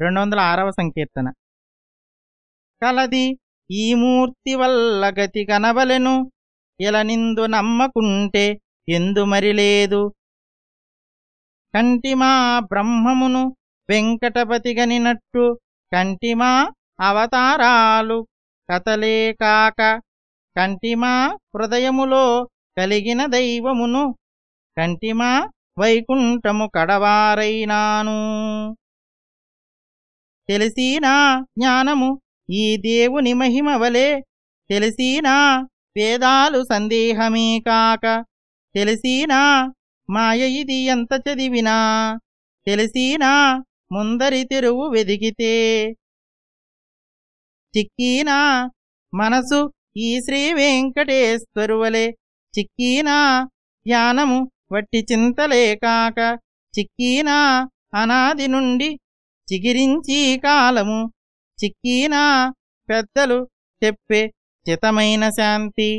రెండు వందల ఆరవ సంకీర్తన. కలది ఈ మూర్తి వల్ల గతి కనబలెను నిందు నమ్మకుంటే ఎందు మరిలేదు కంటిమా బ్రహ్మమును వెంకటపతి గనినట్టు కంటిమా అవతారాలు కథలే కాక కంటిమా హృదయములో కలిగిన దైవమును కంటిమా వైకుంఠము కడవారైనాను. తెలిసినా జ్ఞానము ఈ దేవుని మహిమవలే తెలిసినా వేదాలు సందేహమే కాక. తెలిసినా మాయ ఇది ఎంత చదివినా. తెలిసినా ముందరి తెరువు వెదిగితే. చిక్కీనా మనసు ఈ శ్రీ వెంకటేశ్వరువలే చిక్కీనా ధ్యానము వట్టి చింతలే కాక. చిక్కీనా అనాది నుండి చిగిరించి కాలము. చిక్కినా పెద్దలు చెప్పే చితమైన శాంతి.